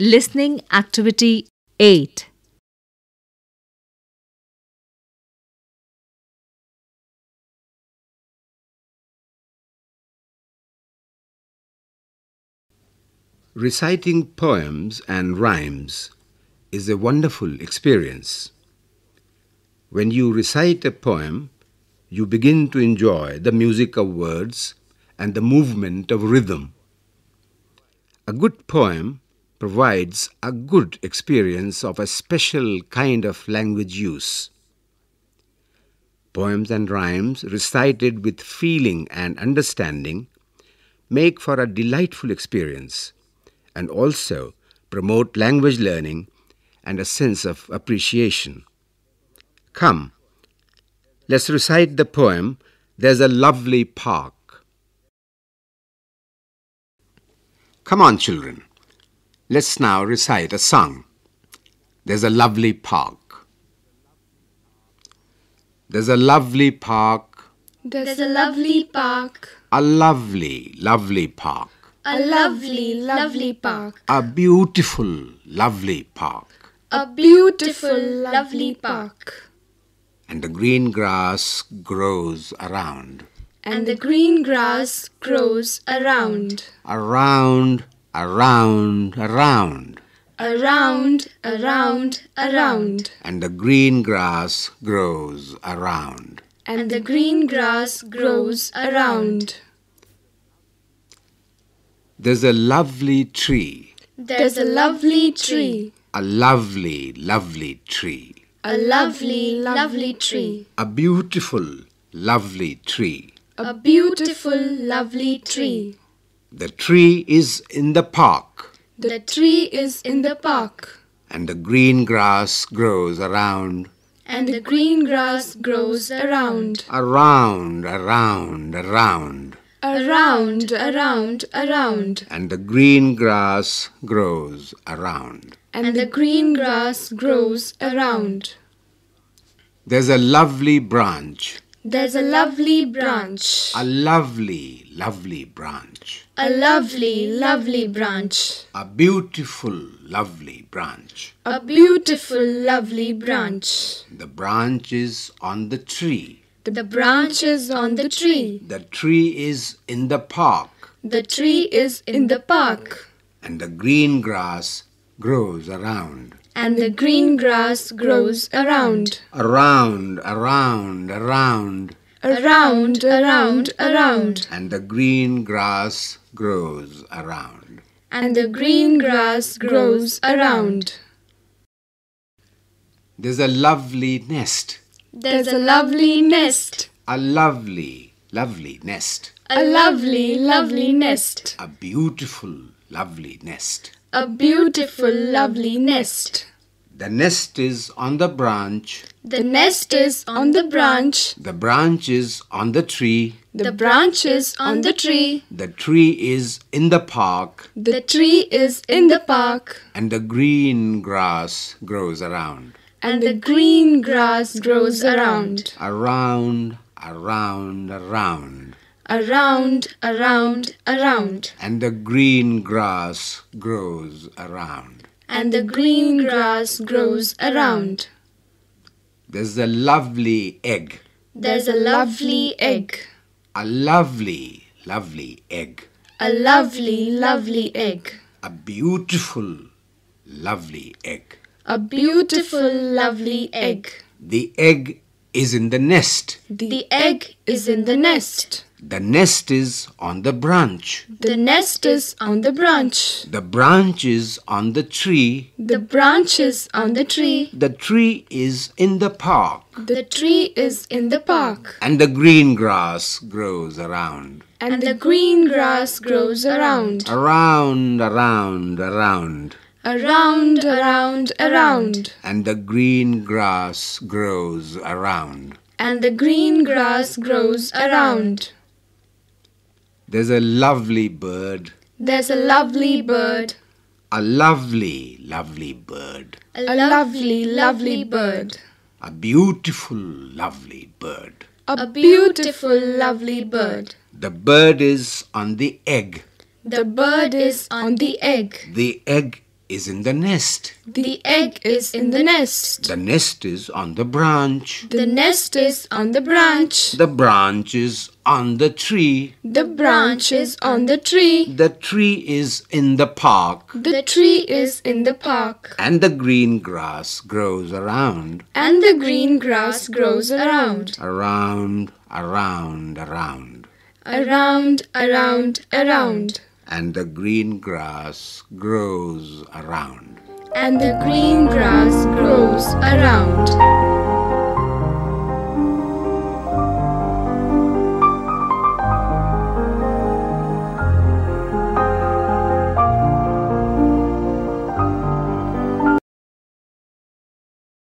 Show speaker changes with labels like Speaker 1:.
Speaker 1: Listening Activity 8
Speaker 2: Reciting poems and rhymes is a wonderful experience. When you recite a poem, you begin to enjoy the music of words and the movement of rhythm. A good poem provides a good experience of a special kind of language use. Poems and rhymes recited with feeling and understanding make for a delightful experience and also promote language learning and a sense of appreciation. Come, let's recite the poem There's a Lovely Park. Come on, children. Let's now recite a song. There's a lovely park. There's a lovely park.
Speaker 3: There's a lovely park.
Speaker 2: A lovely, lovely park.
Speaker 3: A lovely, lovely park.
Speaker 2: A beautiful, lovely park.
Speaker 3: A beautiful, lovely park.
Speaker 2: And the green grass grows around.
Speaker 3: And the green grass grows around.
Speaker 2: Around, around, around.
Speaker 3: Around, around, around.
Speaker 2: And the green grass grows around.
Speaker 3: And the green grass grows around.
Speaker 2: There's a lovely tree.
Speaker 3: There's a lovely tree.
Speaker 2: A lovely, lovely tree.
Speaker 3: A lovely, lovely tree.
Speaker 2: A beautiful, lovely tree.
Speaker 3: A beautiful, lovely tree.
Speaker 2: The tree is in the park,
Speaker 3: The tree is in the park.
Speaker 2: and the green grass grows around,
Speaker 3: And the green grass grows around.
Speaker 2: around, around, around.
Speaker 3: Around, around, around.
Speaker 2: And the green grass grows around.
Speaker 3: And the green grass grows around.
Speaker 2: There's a lovely branch,
Speaker 3: There's a lovely branch.
Speaker 2: a lovely, lovely branch.
Speaker 3: A lovely, lovely branch.
Speaker 2: A beautiful, lovely branch.
Speaker 3: A beautiful, lovely branch.
Speaker 2: The branch is on the tree.
Speaker 3: The branch is on the tree.
Speaker 2: The tree is in the park,
Speaker 3: The tree is in the park.
Speaker 2: and the green grass grows around.
Speaker 3: And the green grass grows around.
Speaker 2: Around, around, around.
Speaker 3: Around, around, around.
Speaker 2: And the green grass grows around.
Speaker 3: And the green grass grows around.
Speaker 2: There's a lovely nest.
Speaker 3: There's a lovely nest.
Speaker 2: A lovely, lovely nest.
Speaker 3: A lovely, lovely nest.
Speaker 2: A beautiful, lovely nest.
Speaker 3: A beautiful, lovely nest.
Speaker 2: The nest is on the branch.
Speaker 3: The nest is on the branch.
Speaker 2: The branch is on the tree.
Speaker 3: The branch is on the tree.
Speaker 2: The tree is in the park.
Speaker 3: The tree is in the park.
Speaker 2: And the green grass grows around.
Speaker 3: And the green grass grows around.
Speaker 2: Around, around, around.
Speaker 3: Around, around, around.
Speaker 2: And the green grass grows around.
Speaker 3: And the green grass grows around.
Speaker 2: There's a lovely egg.
Speaker 3: There's a lovely egg.
Speaker 2: A lovely, lovely egg.
Speaker 3: A lovely, lovely egg.
Speaker 2: A beautiful, lovely egg.
Speaker 3: A beautiful, lovely egg.
Speaker 2: The egg is in the nest.
Speaker 3: The egg is in the nest.
Speaker 2: The nest is on the branch.
Speaker 3: The nest is on the branch.
Speaker 2: The branch is on the tree.
Speaker 3: The branch is on the tree.
Speaker 2: The tree is in the park.
Speaker 3: The tree is in the park.
Speaker 2: And the green grass grows around.
Speaker 3: And the green grass grows around.
Speaker 2: Around, around, around.
Speaker 3: Around, around, around.
Speaker 2: And the green grass grows around.
Speaker 3: And the green grass grows around.
Speaker 2: There's a lovely bird.
Speaker 3: There's a lovely bird.
Speaker 2: A lovely, lovely bird.
Speaker 3: A lovely, lovely bird.
Speaker 2: A beautiful, lovely bird.
Speaker 3: A beautiful, lovely bird.
Speaker 2: The bird is on the egg.
Speaker 3: The bird is on the egg.
Speaker 2: The egg is in the nest.
Speaker 3: The egg is in the nest.
Speaker 2: The nest is on the branch.
Speaker 3: The nest is on the branch.
Speaker 2: The branch is on the tree.
Speaker 3: The branch is on the tree.
Speaker 2: The tree is in the park.
Speaker 3: The tree is in the park.
Speaker 2: And the green grass grows around.
Speaker 3: And the green grass grows around.
Speaker 2: Around, around, around.
Speaker 3: Around, around, around.
Speaker 2: And the green grass grows around.
Speaker 3: And the green grass grows around.